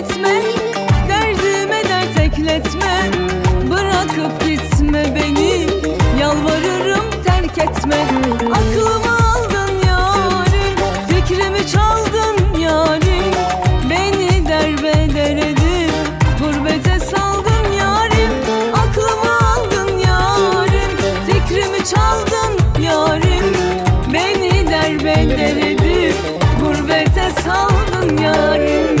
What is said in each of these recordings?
etme Derdime dert ekletme. Bırakıp gitme beni Yalvarırım terk etme. Aklımı aldın yarim Fikrimi çaldın yarim. Beni derbeder edip Gurbete saldın yarim. Aklımı aldın yarim Fikrimi çaldın yarim. Beni derbeder edip Gurbete saldın yarim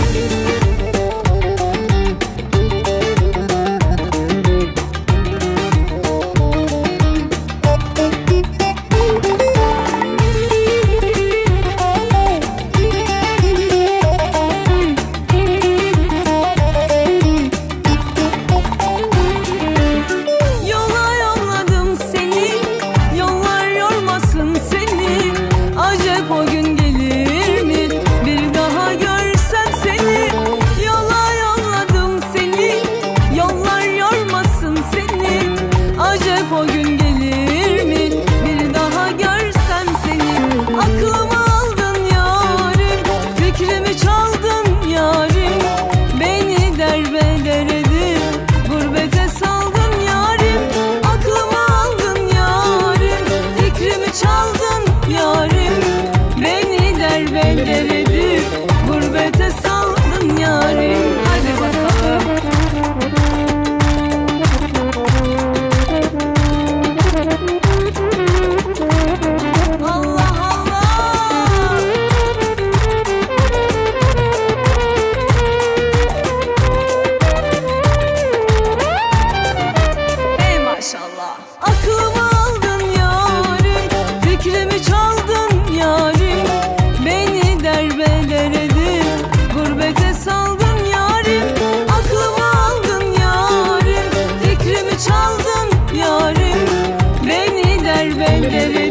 severim